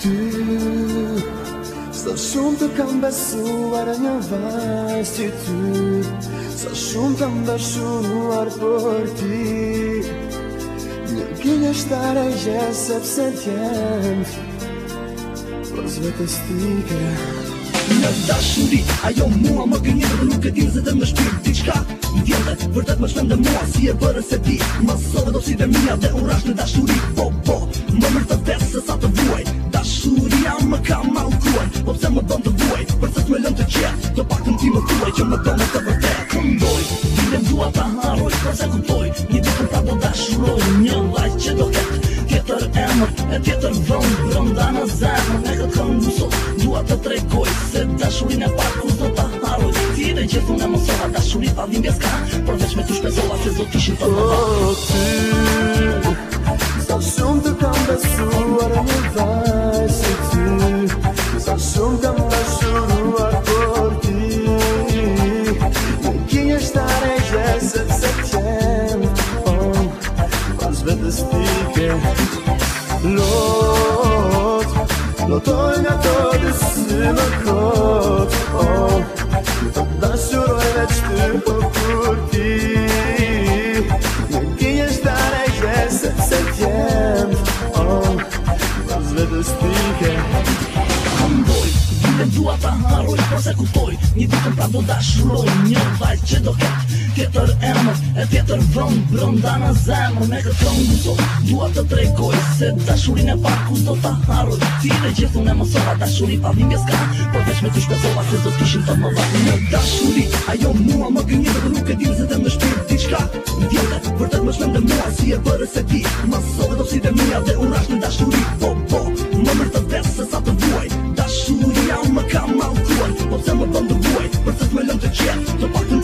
ty Sa shumë të kam besuar në një vajzë që ty Sa shumë të mbeshuar për ti Një kinë është të rejgje sepse t'jem Po zve të stike Në dashuri, ajo mua më gënjë Nuk e t'jë se të më shpirë t'i qka Vjetët, vërtet më shpëndë mua Si e bërë se ti, më sove do si dhe mija Dhe u rashë në dashuri, po, po Më mërë të vetë se sa të vuaj jam më kam po më Po pëse më bëm të duaj Për sët me lëm të qëtë Të pak të ti më kuaj Që më bëm të vërte Këndoj doj Dile më të haroj Kërse ku doj Një dhe këm të bo dashuroj Një laj që do ketë Tjetër emër E tjetër vëm Rënda në zemër Në këtë këm Dua të trekoj Se dashurin e pak Kus do të haroj Ti dhe gjithu në mësora Dashurin pa dhim bjeska Përveç me të shpesola Se zot ishin të të të Motorna todısına kot ol Da şuraya çıkıp okur ki Gençlere gelsen sen ol Nazlı dostike Handbol Gdy była ta na roj, poza kupoj Nie dotę prawdą dasz roj, nie walczę do ket tjetër emër E tjetër vëmë brënda në zemër Me këtë thëmë gusë Dua të trekoj Se dashurin e pak, kus do të harroj Ti dhe gjithë unë e mësora dashurin pa vimbje s'ka Por veç me të shpesova Se do t'kishim të më vaj Në dashurin, Ajo mua më gënjë Dhe nuk e dinë zëtë më shpirë Ti qka Në tjetër Vërtet më shmen dhe mua Si e bërë se ti Mësove do si dhe mua Dhe u ashtë në dashurin, Po, po Më mërë të vesë Se sa të vuaj Dashuria më ka malkuar Po pëse më bëndë vuaj Për të të me lëmë të qenë Të pak të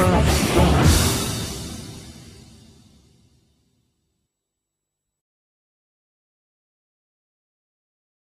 Earth.